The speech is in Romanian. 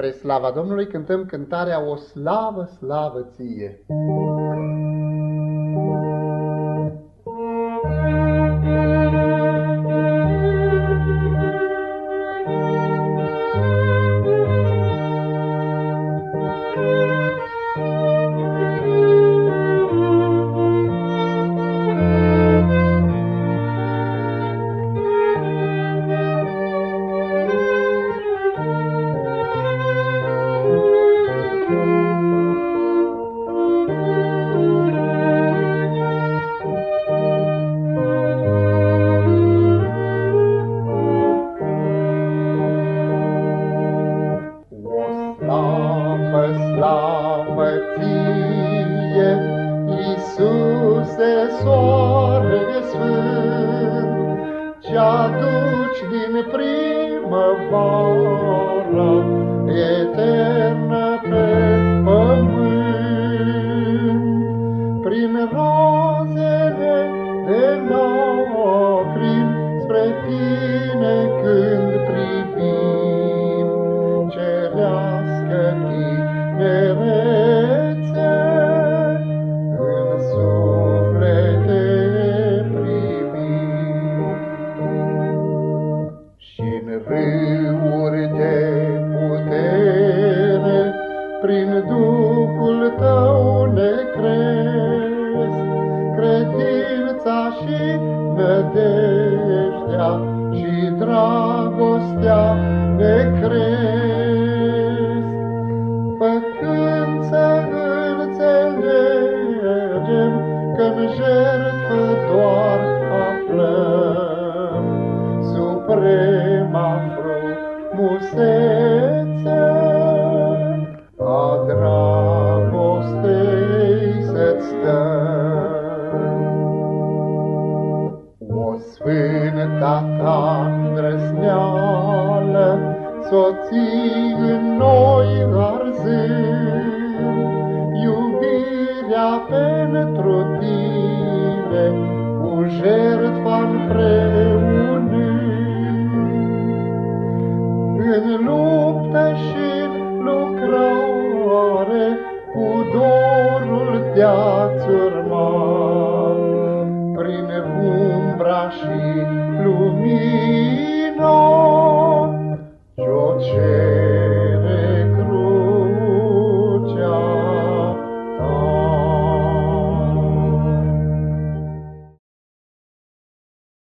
Spre slava Domnului cântăm cântarea O slavă, slavă ție! Iisuse, soare sfânt, Ce-aduci din primăvară eternă pe pământ, Prin rozele de lacrimi spre tine prin Duhul tău ne crezi, credința și nădejdea și dragostea ne crezi. în jertfă doar aflăm suprema frumusețe îndrăsneală, soții în noi arzând, iubirea pentru tine, cu jertfa împreună. În luptă și în lucrare, cu dorul de-ați urma, prin umbra și